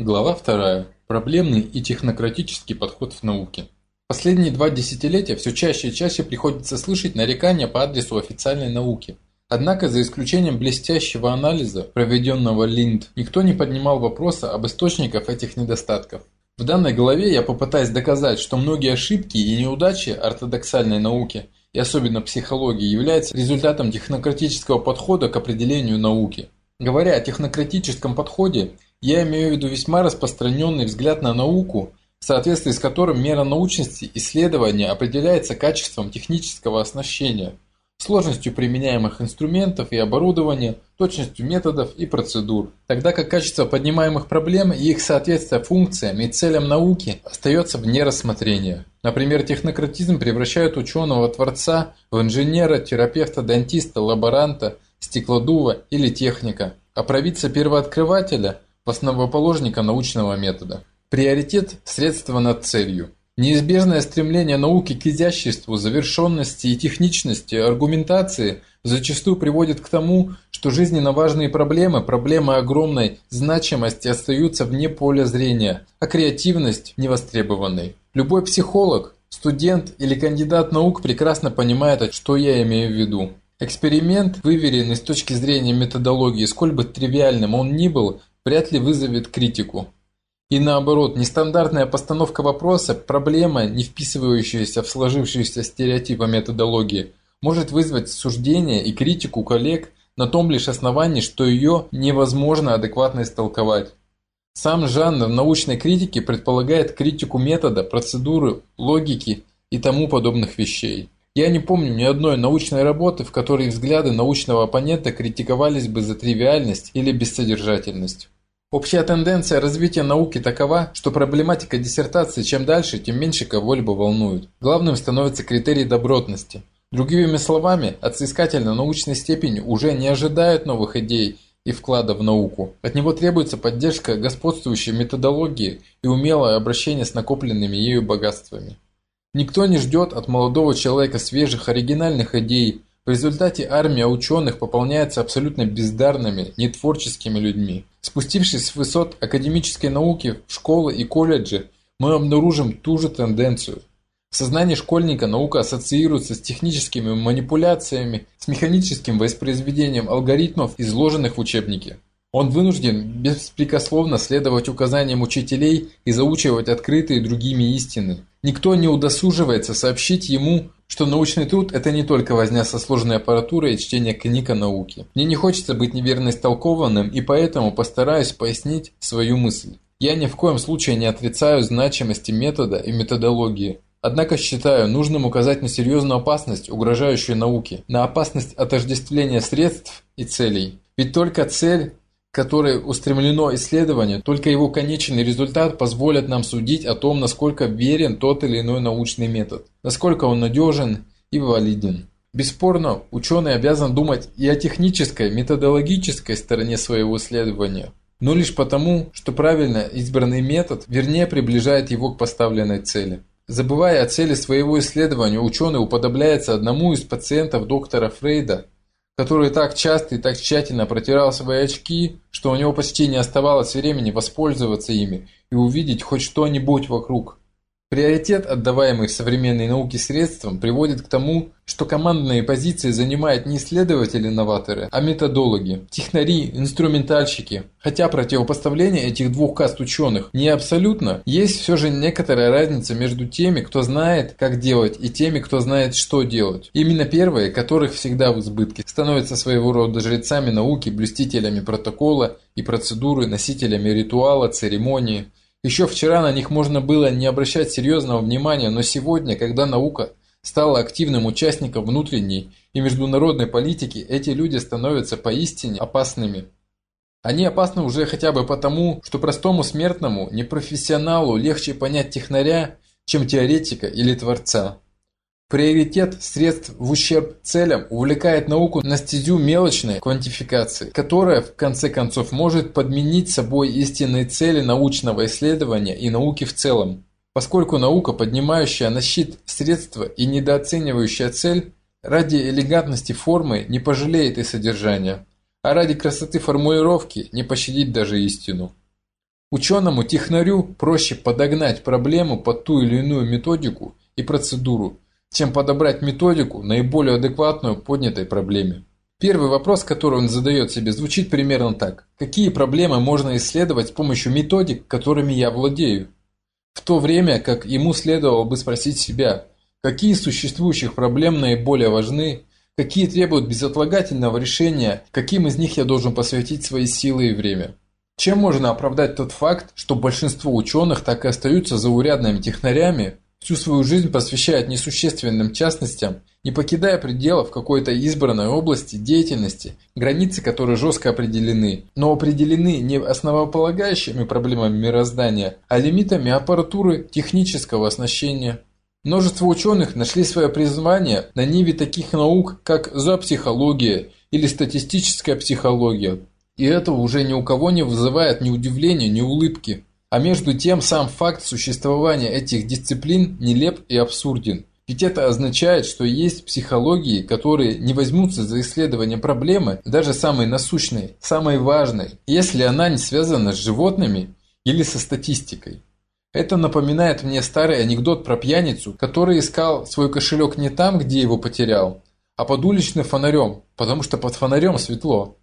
Глава вторая. Проблемный и технократический подход в науке. Последние два десятилетия все чаще и чаще приходится слышать нарекания по адресу официальной науки. Однако, за исключением блестящего анализа, проведенного Линд, никто не поднимал вопроса об источниках этих недостатков. В данной главе я попытаюсь доказать, что многие ошибки и неудачи ортодоксальной науки, и особенно психологии, являются результатом технократического подхода к определению науки. Говоря о технократическом подходе, я имею в виду весьма распространенный взгляд на науку, в соответствии с которым мера научности исследования определяется качеством технического оснащения, сложностью применяемых инструментов и оборудования, точностью методов и процедур, тогда как качество поднимаемых проблем и их соответствие функциям и целям науки остается вне рассмотрения. Например, технократизм превращает ученого-творца в инженера, терапевта, дантиста, лаборанта, стеклодува или техника, а провидца-первооткрывателя в основоположника научного метода. Приоритет – средства над целью. Неизбежное стремление науки к изяществу, завершенности и техничности аргументации зачастую приводит к тому, что жизненно важные проблемы, проблемы огромной значимости остаются вне поля зрения, а креативность – невостребованной. Любой психолог, студент или кандидат наук прекрасно понимает, что я имею в виду. Эксперимент, выверенный с точки зрения методологии, сколь бы тривиальным он ни был, вряд ли вызовет критику. И наоборот, нестандартная постановка вопроса, проблема, не вписывающаяся в сложившиеся стереотипы методологии, может вызвать суждение и критику коллег на том лишь основании, что ее невозможно адекватно истолковать. Сам жанр научной критики предполагает критику метода, процедуры, логики и тому подобных вещей. Я не помню ни одной научной работы, в которой взгляды научного оппонента критиковались бы за тривиальность или бессодержательность. Общая тенденция развития науки такова, что проблематика диссертации чем дальше, тем меньше кого-либо волнует. Главным становится критерий добротности. Другими словами, от соискателя научной степени уже не ожидают новых идей и вклада в науку. От него требуется поддержка господствующей методологии и умелое обращение с накопленными ею богатствами. Никто не ждет от молодого человека свежих оригинальных идей, в результате армия ученых пополняется абсолютно бездарными, нетворческими людьми. Спустившись с высот академической науки в школы и колледжи, мы обнаружим ту же тенденцию. В сознании школьника наука ассоциируется с техническими манипуляциями, с механическим воспроизведением алгоритмов, изложенных в учебнике. Он вынужден беспрекословно следовать указаниям учителей и заучивать открытые другими истины. Никто не удосуживается сообщить ему, что научный труд – это не только возня со сложной аппаратурой и чтение книг о науке. Мне не хочется быть неверно истолкованным, и поэтому постараюсь пояснить свою мысль. Я ни в коем случае не отрицаю значимости метода и методологии. Однако считаю нужным указать на серьезную опасность, угрожающую науке, на опасность отождествления средств и целей. Ведь только цель которой устремлено исследование, только его конечный результат позволит нам судить о том, насколько верен тот или иной научный метод, насколько он надежен и валиден. Бесспорно, ученый обязан думать и о технической, методологической стороне своего исследования, но лишь потому, что правильно избранный метод вернее приближает его к поставленной цели. Забывая о цели своего исследования, ученый уподобляется одному из пациентов доктора Фрейда, который так часто и так тщательно протирал свои очки, что у него почти не оставалось времени воспользоваться ими и увидеть хоть что-нибудь вокруг. Приоритет, отдаваемый современной науке средствам, приводит к тому, что командные позиции занимают не исследователи-новаторы, а методологи, технари, инструментальщики. Хотя противопоставление этих двух каст ученых не абсолютно, есть все же некоторая разница между теми, кто знает, как делать, и теми, кто знает, что делать. Именно первые, которых всегда в избытке, становятся своего рода жрецами науки, блюстителями протокола и процедуры, носителями ритуала, церемонии. Еще вчера на них можно было не обращать серьезного внимания, но сегодня, когда наука стала активным участником внутренней и международной политики, эти люди становятся поистине опасными. Они опасны уже хотя бы потому, что простому смертному, непрофессионалу легче понять технаря, чем теоретика или творца. Приоритет средств в ущерб целям увлекает науку на стезю мелочной квантификации, которая в конце концов может подменить собой истинные цели научного исследования и науки в целом. Поскольку наука, поднимающая на щит средства и недооценивающая цель, ради элегантности формы не пожалеет и содержания, а ради красоты формулировки не пощадит даже истину. Ученому-технарю проще подогнать проблему под ту или иную методику и процедуру, чем подобрать методику, наиболее адекватную поднятой проблеме. Первый вопрос, который он задает себе, звучит примерно так. Какие проблемы можно исследовать с помощью методик, которыми я владею? В то время как ему следовало бы спросить себя, какие из существующих проблем наиболее важны, какие требуют безотлагательного решения, каким из них я должен посвятить свои силы и время. Чем можно оправдать тот факт, что большинство ученых так и остаются заурядными технарями, всю свою жизнь посвящают несущественным частностям, не покидая пределов какой-то избранной области деятельности, границы которой жестко определены, но определены не основополагающими проблемами мироздания, а лимитами аппаратуры технического оснащения. Множество ученых нашли свое призвание на ниве таких наук, как зоопсихология или статистическая психология. И это уже ни у кого не вызывает ни удивления, ни улыбки. А между тем сам факт существования этих дисциплин нелеп и абсурден. Ведь это означает, что есть психологии, которые не возьмутся за исследование проблемы, даже самой насущной, самой важной, если она не связана с животными или со статистикой. Это напоминает мне старый анекдот про пьяницу, который искал свой кошелек не там, где его потерял, а под уличным фонарем, потому что под фонарем светло.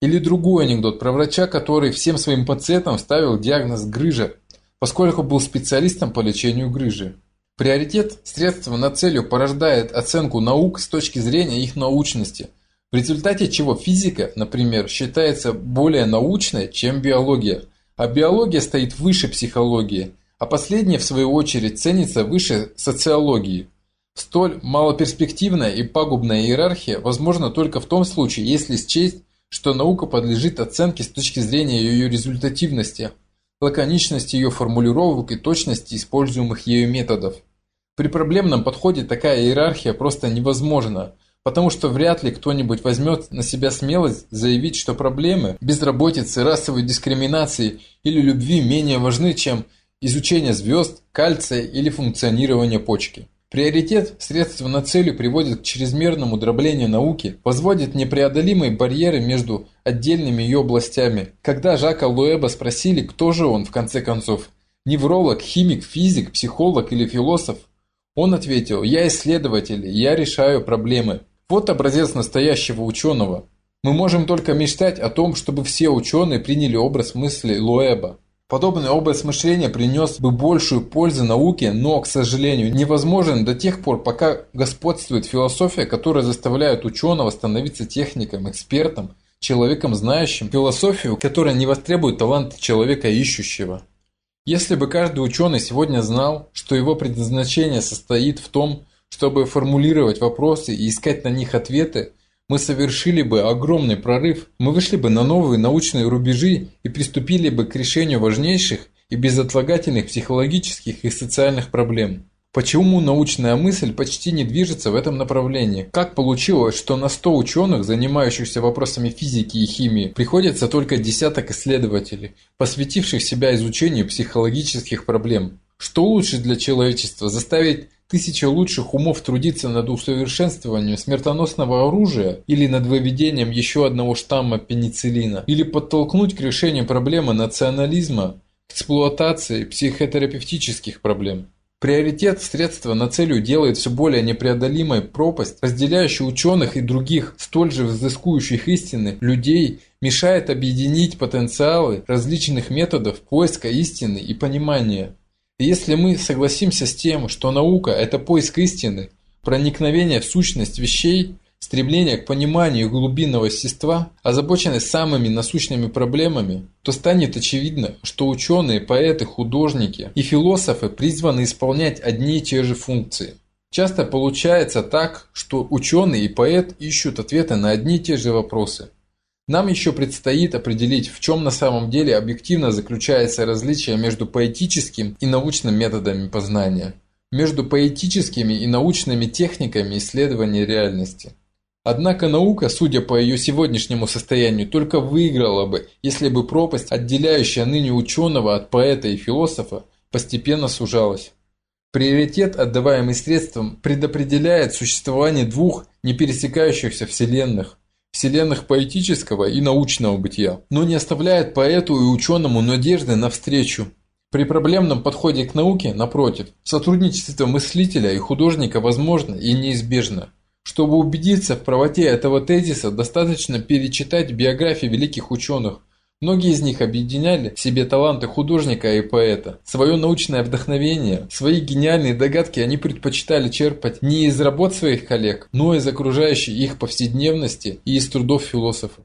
Или другой анекдот про врача, который всем своим пациентам ставил диагноз грыжа, поскольку был специалистом по лечению грыжи. Приоритет средства на целью порождает оценку наук с точки зрения их научности, в результате чего физика, например, считается более научной, чем биология, а биология стоит выше психологии, а последняя, в свою очередь, ценится выше социологии. Столь малоперспективная и пагубная иерархия возможна только в том случае, если счесть что наука подлежит оценке с точки зрения ее результативности, лаконичности ее формулировок и точности используемых ею методов. При проблемном подходе такая иерархия просто невозможна, потому что вряд ли кто-нибудь возьмет на себя смелость заявить, что проблемы безработицы, расовой дискриминации или любви менее важны, чем изучение звезд, кальция или функционирование почки. Приоритет средства на цели приводит к чрезмерному дроблению науки, возводит непреодолимые барьеры между отдельными ее областями. Когда Жака Луэба спросили, кто же он в конце концов, невролог, химик, физик, психолог или философ, он ответил, я исследователь, я решаю проблемы. Вот образец настоящего ученого. Мы можем только мечтать о том, чтобы все ученые приняли образ мысли Луэба. Подобный образ мышления принес бы большую пользу науке, но, к сожалению, невозможен до тех пор, пока господствует философия, которая заставляет ученого становиться техником, экспертом, человеком знающим, философию, которая не востребует талант человека ищущего. Если бы каждый ученый сегодня знал, что его предназначение состоит в том, чтобы формулировать вопросы и искать на них ответы, мы совершили бы огромный прорыв, мы вышли бы на новые научные рубежи и приступили бы к решению важнейших и безотлагательных психологических и социальных проблем. Почему научная мысль почти не движется в этом направлении? Как получилось, что на 100 ученых, занимающихся вопросами физики и химии, приходится только десяток исследователей, посвятивших себя изучению психологических проблем? Что лучше для человечества – заставить Тысячи лучших умов трудиться над усовершенствованием смертоносного оружия или над выведением еще одного штамма пенициллина, или подтолкнуть к решению проблемы национализма, эксплуатации психотерапевтических проблем. Приоритет средства на целью делает все более непреодолимой пропасть, разделяющую ученых и других, столь же взыскующих истины, людей, мешает объединить потенциалы различных методов поиска истины и понимания. Если мы согласимся с тем, что наука – это поиск истины, проникновение в сущность вещей, стремление к пониманию глубинного естества, озабоченность самыми насущными проблемами, то станет очевидно, что ученые, поэты, художники и философы призваны исполнять одни и те же функции. Часто получается так, что ученый и поэт ищут ответы на одни и те же вопросы – нам еще предстоит определить, в чем на самом деле объективно заключается различие между поэтическим и научным методами познания, между поэтическими и научными техниками исследования реальности. Однако наука, судя по ее сегодняшнему состоянию, только выиграла бы, если бы пропасть, отделяющая ныне ученого от поэта и философа, постепенно сужалась. Приоритет, отдаваемый средствам, предопределяет существование двух не пересекающихся вселенных, вселенных поэтического и научного бытия, но не оставляет поэту и ученому надежды на встречу. При проблемном подходе к науке, напротив, сотрудничество мыслителя и художника возможно и неизбежно. Чтобы убедиться в правоте этого тезиса, достаточно перечитать биографии великих ученых, Многие из них объединяли в себе таланты художника и поэта. Свое научное вдохновение, свои гениальные догадки они предпочитали черпать не из работ своих коллег, но из окружающей их повседневности и из трудов философов.